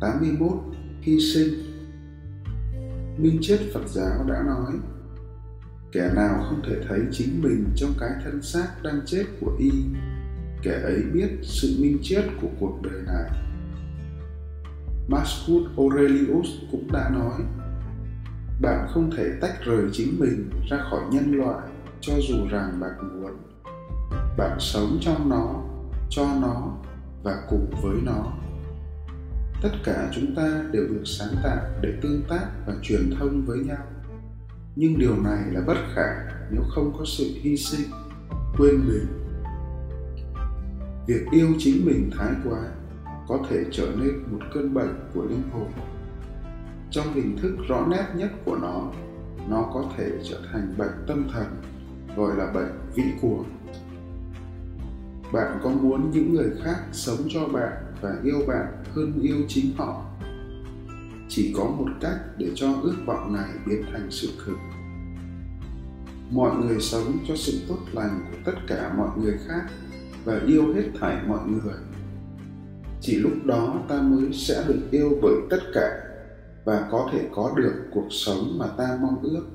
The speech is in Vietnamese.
81 Hy sinh. Minh chết Phật giáo đã nói, Kẻ nào không thể thấy chính mình trong cái thân xác đang chết của y, Kẻ ấy biết sự minh chết của cuộc đời này. Marcus Aurelius cũng đã nói, Bạn không thể tách rời chính mình ra khỏi nhân loại cho dù rằng bạn muốn bạn sống trong nó, cho nó và cùng với nó tất cả chúng ta đều được sáng tạo để tương tác và truyền thông với nhau. Nhưng điều này là bất khả nếu không có sự hy sinh, quên mình. Việc yêu chính mình thái quá có thể trở nên một cơn bệnh của linh hồn. Trong hình thức rõ nét nhất của nó nó có thể trở thành bệnh tâm thần, gọi là bệnh vĩ cuồng bạn có muốn những người khác sống cho bạn và yêu bạn hơn yêu chính họ? Chỉ có một cách để cho ước vọng này biến thành sự thực. Mọi người sống cho sự tốt lành của tất cả mọi người khác và yêu hết thảy mọi người. Chỉ lúc đó ta mới sẽ được yêu bởi tất cả và có thể có được cuộc sống mà ta mong ước.